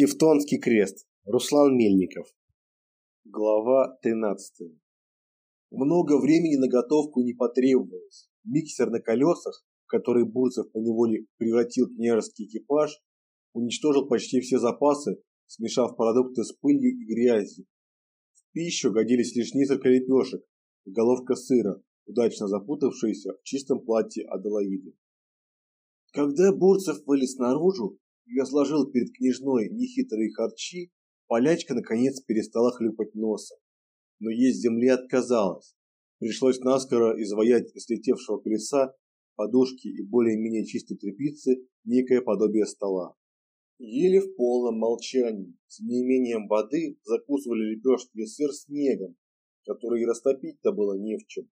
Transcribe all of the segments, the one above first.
Тевтонский крест. Руслан Мельников. Глава 13. Много времени на готовку не потребовалось. Миксер на колесах, который Бурцев поневоле превратил княжеский экипаж, уничтожил почти все запасы, смешав продукты с пылью и грязью. В пищу годились лишь несколько лепешек и головка сыра, удачно запутавшаяся в чистом платье Аделаиды. Когда Бурцев вылез наружу, я сложил перед княжной нехитрые харчи, полячка наконец перестала хлюпать носом. Но есть земле отказалась. Пришлось наскоро изваять из летевшего колеса, подушки и более-менее чистой тряпицы некое подобие стола. Еле в полном молчании, с неимением воды, закусывали лепешки и сыр снегом, который и растопить-то было не в чем.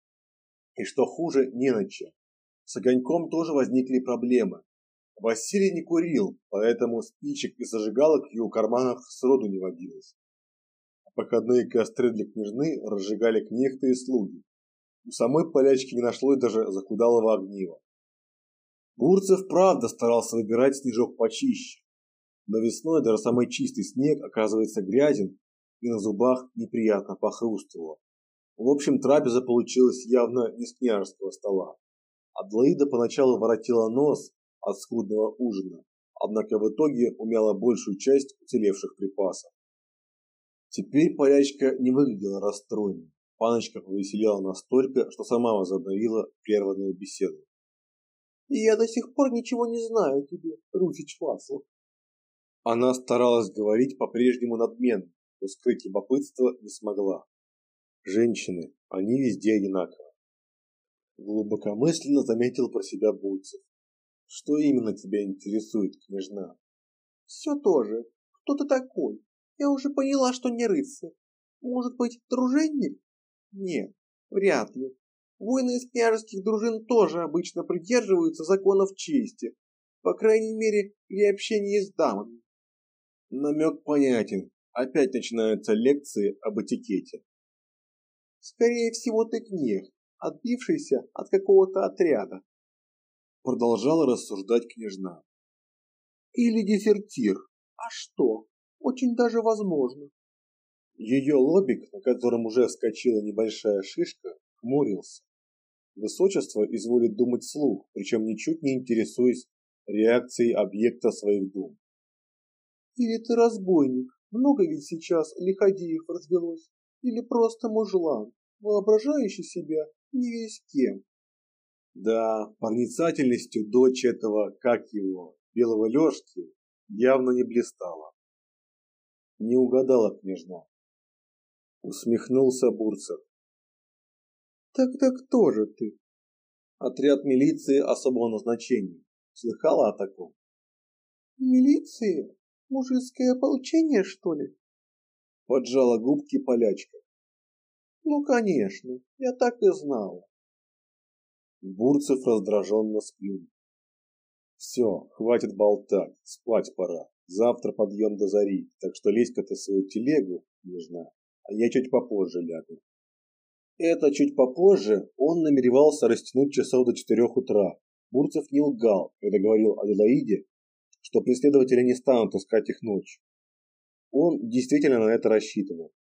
И что хуже, не на чем. С огоньком тоже возникли проблемы. Василий не курил, поэтому спичек и зажигалок в его карманах сроду не водилось. Проходные костры для княжны разжигали кнехты и слуги. У самой полячки не нашлось даже захудалого огнива. Бурцев правда старался выбирать снежок почище. Но весной даже самый чистый снег оказывается грязен и на зубах неприятно похрустывало. В общем, трапеза получилась явно не с княжеского стола. Адлоида поначалу воротила нос, от скудного ужина, однако в итоге умяла большую часть уцелевших припасов. Теперь полячка не выглядела расстроенной. Паночка повеселела настолько, что сама возобновила прерванную беседу. «Я до сих пор ничего не знаю о тебе, Русич Васлов». Она старалась говорить по-прежнему надменно, но скрыть любопытство не смогла. Женщины, они везде одинаковы. Глубокомысленно заметил про себя Бульцев. Что именно тебя интересует, княжна? Все то же. Кто ты такой? Я уже поняла, что не рыцарь. Может быть, дружинник? Нет, вряд ли. Воины из княжеских дружин тоже обычно придерживаются законов чести, по крайней мере, при общении с дамами. Намек понятен. Опять начинаются лекции об этикете. Скорее всего, ты кнех, отбившийся от какого-то отряда продолжала рассуждать княжна. Или дезертир. А что? Очень даже возможно. Ее лобик, на котором уже вскочила небольшая шишка, хмурился. Высочество изволит думать вслух, причем ничуть не интересуясь реакцией объекта своих дум. Или ты разбойник, много ведь сейчас лиходеев развелось, или просто мужлан, воображающий себя не весь кем. Да, проницательностью дочь этого, как его, белого Лёшки, явно не блистала. Не угадала княжна. Усмехнулся Бурцев. Так-то кто же ты? Отряд милиции особого назначения. Слыхала о таком? Милиции? Мужицкое ополчение, что ли? Поджала губки полячка. Ну, конечно, я так и знала. Бурцев раздраженно сплюнул. Все, хватит болтать, спать пора. Завтра подъем до зари, так что лезь-ка ты свою телегу, нежна, а я чуть попозже лягу. Это чуть попозже он намеревался растянуть часов до четырех утра. Бурцев не лгал, когда говорил Аделаиде, что преследователи не станут искать их ночью. Он действительно на это рассчитывал.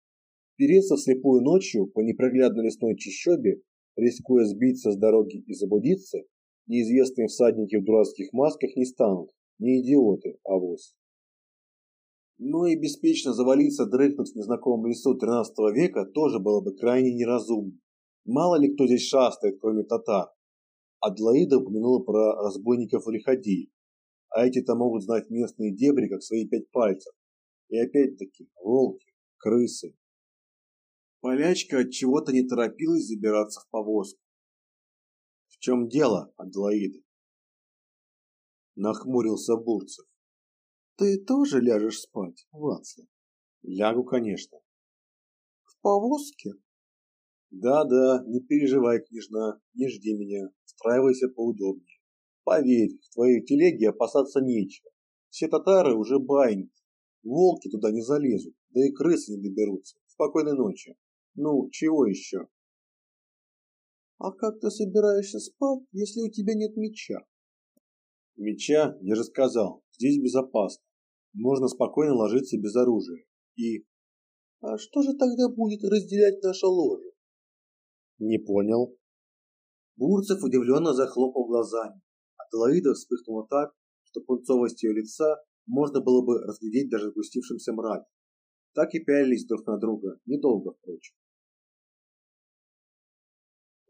Переться вслепую ночью по непроглядной лесной чащобе рискуя сбиться с дороги и заблудиться, неизвестные всадники в дурацких масках не станут, не идиоты, а авось. Но и беспечно завалиться дрыхнуть в незнакомом лесу XIII века тоже было бы крайне неразумно. Мало ли кто здесь шастает, кроме татар. Адлоида упомянула про разбойников лиходеев, а эти-то могут знать местные дебри, как свои пять пальцев. И опять-таки, волки, крысы, Полячка от чего-то не торопилась забираться в повозку. В чем дело, Аделаида? Нахмурился Бурцев. Ты тоже ляжешь спать, Вацлав? Лягу, конечно. В повозке? Да-да, не переживай, княжна, не жди меня, устраивайся поудобнее. Поверь, в твоей телеге опасаться нечего. Все татары уже байники. Волки туда не залезут, да и крысы не доберутся. Спокойной ночи. Ну, чего еще? А как ты собираешься спать, если у тебя нет меча? Меча, я же сказал, здесь безопасно. можно спокойно ложиться без оружия. И... А что же тогда будет разделять наше ложе? Не понял. Бурцев удивленно захлопал глазами. Аделаида вспыхнула так, что пунцовость ее лица можно было бы разглядеть даже в густившемся мраке. Так и пялились друг на друга, недолго, впрочем.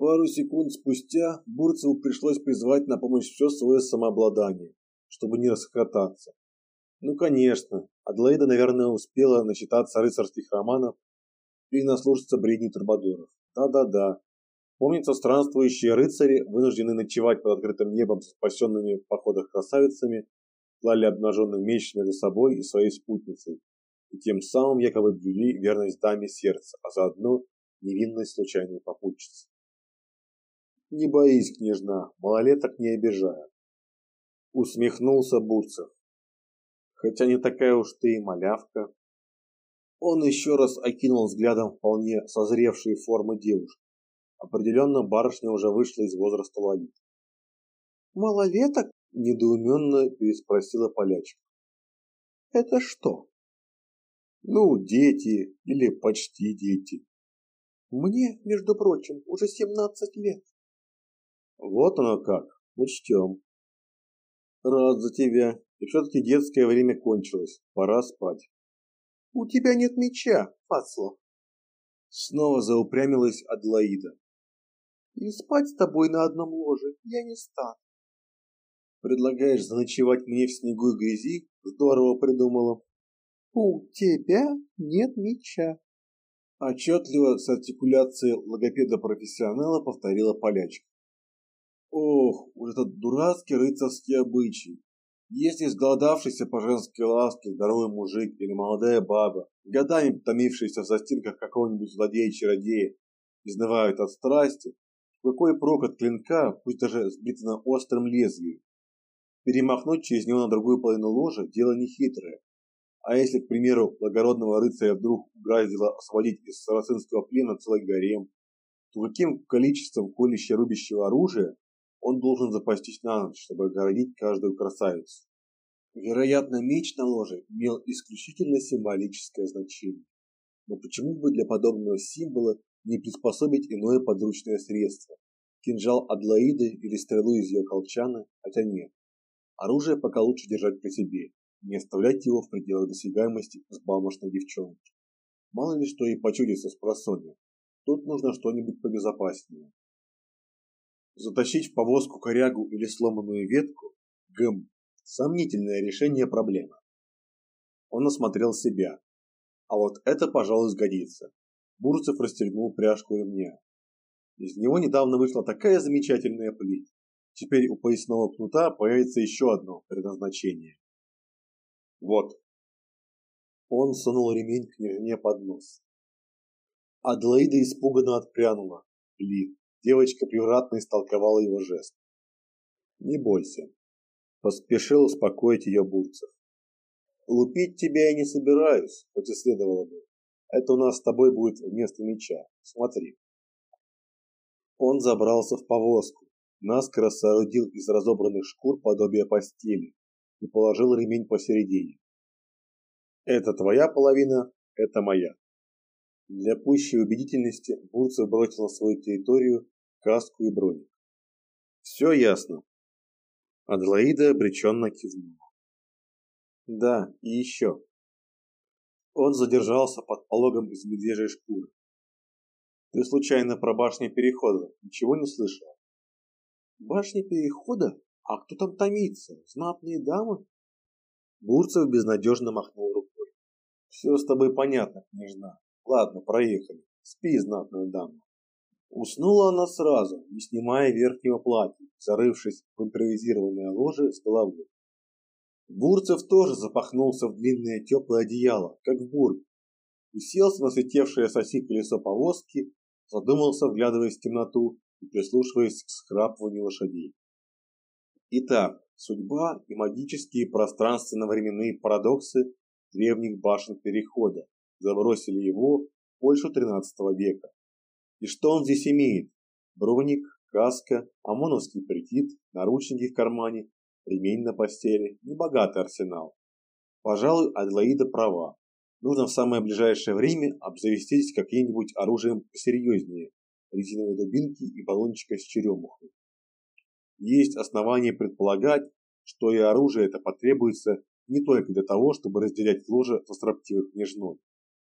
Пару секунд спустя Бурцеву пришлось призвать на помощь все свое самообладание, чтобы не расхотаться. Ну, конечно, Адлоида, наверное, успела начитаться рыцарских романов и наслушаться бредней трубадуров. Да-да-да. Помнится, странствующие рыцари, вынуждены ночевать под открытым небом с спасенными в походах красавицами, клали обнаженный меч между собой и своей спутницей, и тем самым якобы блюли верность даме сердца, а заодно невинность случайной попутчицы. Не боись, княжна, малолеток не обижаю. Усмехнулся Бурцев. Хотя не такая уж ты и малявка. Он еще раз окинул взглядом вполне созревшие формы девушки. Определенно барышня уже вышла из возраста Лолит. «Малолеток?» – недоуменно переспросила полячка. «Это что?» «Ну, дети или почти дети». «Мне, между прочим, уже семнадцать лет». Вот оно как. Учтем. Рад за тебя. И все-таки детское время кончилось. Пора спать. У тебя нет меча, Фацлов. Снова заупрямилась Адлаида. И спать с тобой на одном ложе я не стану. Предлагаешь заночевать мне в снегу и грязи? Здорово придумала. У тебя нет меча. Отчетливо с артикуляцией логопеда-профессионала повторила полячка. Ох, уж этот дурацкий рыцарский обычай. Если сголодавшийся по женской ласке здоровый мужик или молодая баба, годами томившиеся в застинках какого-нибудь злодея-чародея, изнывают от страсти, какой прок от клинка, пусть даже с острым лезвием? Перемахнуть через него на другую половину ложа – дело нехитрое. А если, к примеру, благородного рыцаря вдруг угрозило освободить из сарацинского плена целый гарем, то каким количеством колюще-рубящего оружия он должен запастись на ночь, чтобы огородить каждую красавицу. Вероятно, меч на ложе имел исключительно символическое значение. Но почему бы для подобного символа не приспособить иное подручное средство? Кинжал Адлоиды или стрелу из ее колчана? Хотя нет. Оружие пока лучше держать при себе, не оставлять его в пределах досягаемости взбалмошной девчонки. Мало ли что и почудится с просонья. Тут нужно что-нибудь побезопаснее. Затащить в повозку корягу или сломанную ветку – гм, сомнительное решение проблемы. Он осмотрел себя. А вот это, пожалуй, сгодится. Бурцев расстегнул пряжку ремня. Из него недавно вышла такая замечательная плеть. Теперь у поясного кнута появится еще одно предназначение. Вот. Он сунул ремень к княжне под нос. Адлоида испуганно отпрянула. Блин, Девочка превратно истолковала его жест. «Не бойся», – поспешил успокоить ее Бурцев. «Лупить тебя я не собираюсь, хоть и следовало бы. Это у нас с тобой будет вместо меча. Смотри». Он забрался в повозку, наскоро соорудил из разобранных шкур подобие постели и положил ремень посередине. «Это твоя половина, это моя». Для пущей убедительности Бурцев бросил на свою территорию каску и броник. Все ясно. Аделаида обреченно кивнула. Да, и еще. Он задержался под пологом из медвежьей шкуры. Ты случайно про башни перехода ничего не слышал? Башни перехода? А кто там томится? Знатные дамы? Бурцев безнадежно махнул рукой. Все с тобой понятно, княжна. Ладно, проехали. Спи, знатная дама. Уснула она сразу, не снимая верхнего платья, зарывшись в импровизированное ложе с головой. Бурцев тоже запахнулся в длинное теплое одеяло, как в бурге. Уселся на светевшее соси колесо повозки, задумался, вглядываясь в темноту и прислушиваясь к схрапыванию лошадей. Итак, судьба и магические пространственно-временные парадоксы древних башен Перехода забросили его в Польшу XIII века. И что он здесь имеет? Броник, каска, ОМОНовский прикид, наручники в кармане, ремень на постели, небогатый арсенал. Пожалуй, Адлоида права. Нужно в самое ближайшее время обзавестись каким-нибудь оружием посерьезнее резиновой дубинки и баллончика с черемухой. Есть основания предполагать, что и оружие это потребуется не только для того, чтобы разделять ложе со строптивой княжной.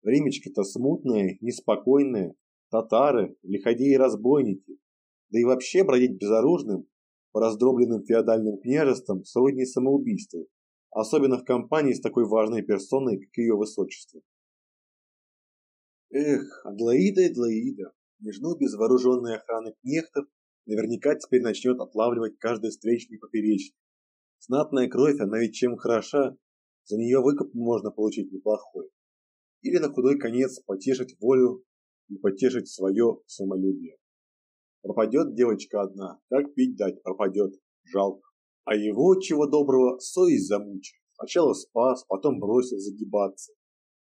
Времечко-то смутное, неспокойное, татары, лиходеи-разбойники, да и вообще бродить безоружным по раздробленным феодальным княжествам сродни самоубийству, особенно в компании с такой важной персоной, как ее высочество. Эх, Адлоида, Адлоида, княжну без вооруженной охраны кнехтов наверняка теперь начнет отлавливать каждый встречный поперечный. Знатная кровь, она ведь чем хороша, за нее выкуп можно получить неплохой. Или на худой конец потешить волю и потешить свое самолюбие. Пропадет девочка одна, как пить дать, пропадет, жалко. А его, чего доброго, совесть замучит. Сначала спас, потом бросил загибаться.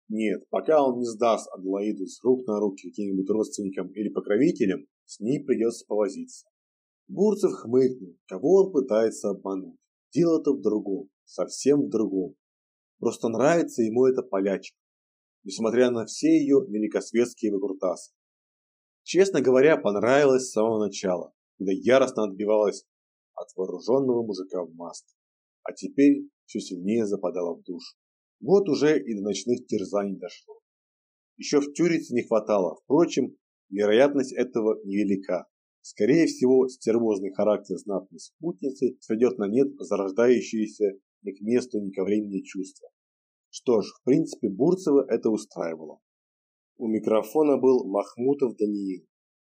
Нет, пока он не сдаст Адлоиду с рук на руки каким-нибудь родственникам или покровителям, с ней придется повозиться. Бурцев хмыкнул, кого он пытается обмануть. Дело-то в другом, совсем в другом. Просто нравится ему эта полячка, несмотря на все ее великосветские выкрутасы. Честно говоря, понравилось с самого начала, когда яростно отбивалась от вооруженного мужика в маске, а теперь все сильнее западала в душу. Вот уже и до ночных терзаний дошло. Еще в Тюрице не хватало, впрочем, вероятность этого невелика. Скорее всего, стервозный характер знатной спутницы сведет на нет зарождающиеся ни к месту, ни ко времени чувства. Что ж, в принципе, Бурцева это устраивало. У микрофона был Махмутов Даниил.